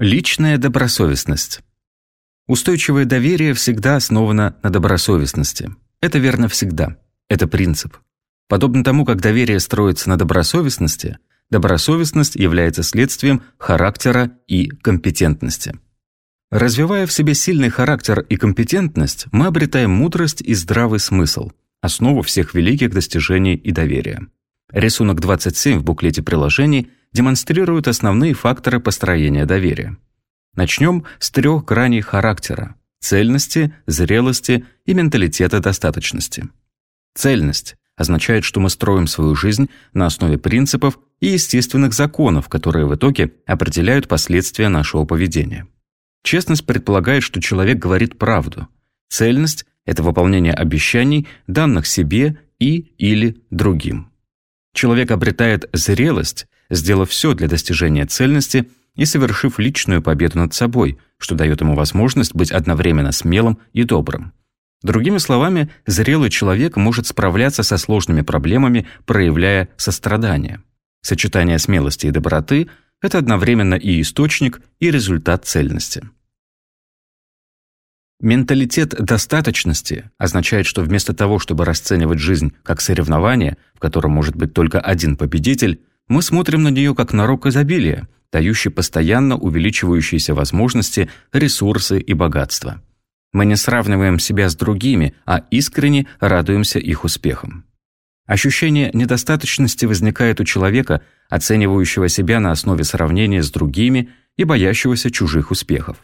Личная добросовестность. Устойчивое доверие всегда основано на добросовестности. Это верно всегда. Это принцип. Подобно тому, как доверие строится на добросовестности, добросовестность является следствием характера и компетентности. Развивая в себе сильный характер и компетентность, мы обретаем мудрость и здравый смысл, основу всех великих достижений и доверия. Рисунок 27 в буклете приложений демонстрирует основные факторы построения доверия. Начнем с трех граней характера – цельности, зрелости и менталитета достаточности. Цельность означает, что мы строим свою жизнь на основе принципов и естественных законов, которые в итоге определяют последствия нашего поведения. Честность предполагает, что человек говорит правду. Цельность – это выполнение обещаний, данных себе и или другим. Человек обретает зрелость, сделав все для достижения цельности и совершив личную победу над собой, что дает ему возможность быть одновременно смелым и добрым. Другими словами, зрелый человек может справляться со сложными проблемами, проявляя сострадание. Сочетание смелости и доброты – это одновременно и источник, и результат цельности. Менталитет достаточности означает, что вместо того, чтобы расценивать жизнь как соревнование, в котором может быть только один победитель, мы смотрим на нее как на рок изобилия, дающий постоянно увеличивающиеся возможности, ресурсы и богатства. Мы не сравниваем себя с другими, а искренне радуемся их успехам. Ощущение недостаточности возникает у человека, оценивающего себя на основе сравнения с другими и боящегося чужих успехов.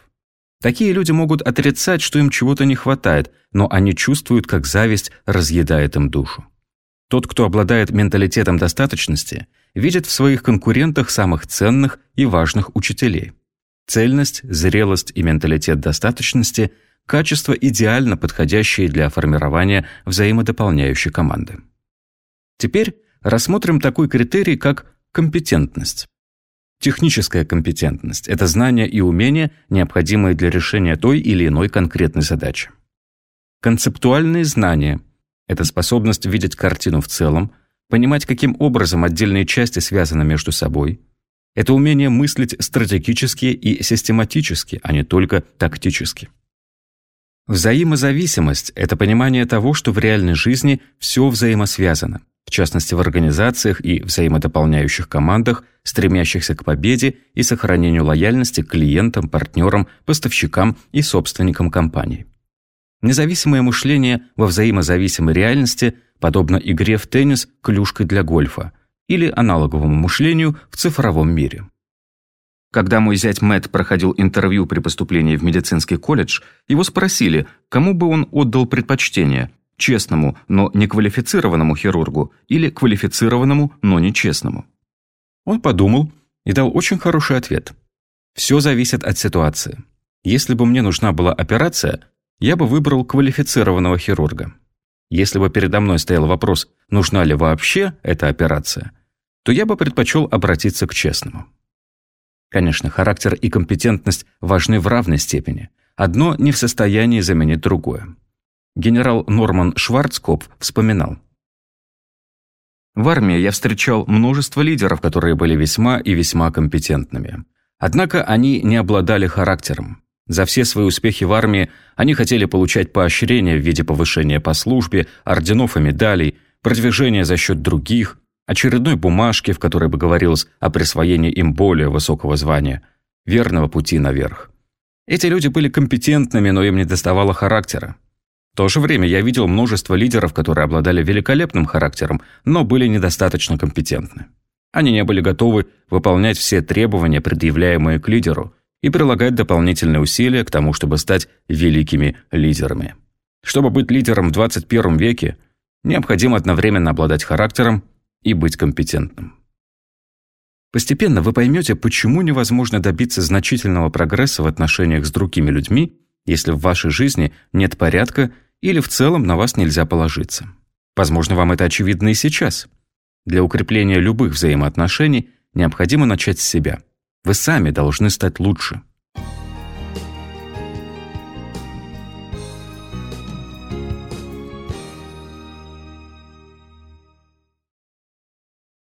Такие люди могут отрицать, что им чего-то не хватает, но они чувствуют, как зависть разъедает им душу. Тот, кто обладает менталитетом достаточности, видит в своих конкурентах самых ценных и важных учителей. Цельность, зрелость и менталитет достаточности – качества, идеально подходящие для формирования взаимодополняющей команды. Теперь рассмотрим такой критерий, как компетентность. Техническая компетентность – это знания и умения, необходимые для решения той или иной конкретной задачи. Концептуальные знания – это способность видеть картину в целом, понимать, каким образом отдельные части связаны между собой. Это умение мыслить стратегически и систематически, а не только тактически. Взаимозависимость – это понимание того, что в реальной жизни все взаимосвязано в частности в организациях и взаимодополняющих командах, стремящихся к победе и сохранению лояльности к клиентам, партнерам, поставщикам и собственникам компаний. Независимое мышление во взаимозависимой реальности подобно игре в теннис клюшкой для гольфа или аналоговому мышлению в цифровом мире. Когда мой зять Мэтт проходил интервью при поступлении в медицинский колледж, его спросили, кому бы он отдал предпочтение честному, но неквалифицированному хирургу или квалифицированному, но нечестному? Он подумал и дал очень хороший ответ. Все зависит от ситуации. Если бы мне нужна была операция, я бы выбрал квалифицированного хирурга. Если бы передо мной стоял вопрос, нужна ли вообще эта операция, то я бы предпочел обратиться к честному. Конечно, характер и компетентность важны в равной степени. Одно не в состоянии заменить другое. Генерал Норман Шварцкопф вспоминал. В армии я встречал множество лидеров, которые были весьма и весьма компетентными. Однако они не обладали характером. За все свои успехи в армии они хотели получать поощрения в виде повышения по службе, орденов и медалей, продвижения за счет других, очередной бумажки, в которой бы говорилось о присвоении им более высокого звания, верного пути наверх. Эти люди были компетентными, но им не доставало характера. В то же время я видел множество лидеров, которые обладали великолепным характером, но были недостаточно компетентны. Они не были готовы выполнять все требования, предъявляемые к лидеру, и прилагать дополнительные усилия к тому, чтобы стать великими лидерами. Чтобы быть лидером в 21 веке, необходимо одновременно обладать характером и быть компетентным. Постепенно вы поймете, почему невозможно добиться значительного прогресса в отношениях с другими людьми, если в вашей жизни нет порядка или в целом на вас нельзя положиться. Возможно, вам это очевидно и сейчас. Для укрепления любых взаимоотношений необходимо начать с себя. Вы сами должны стать лучше.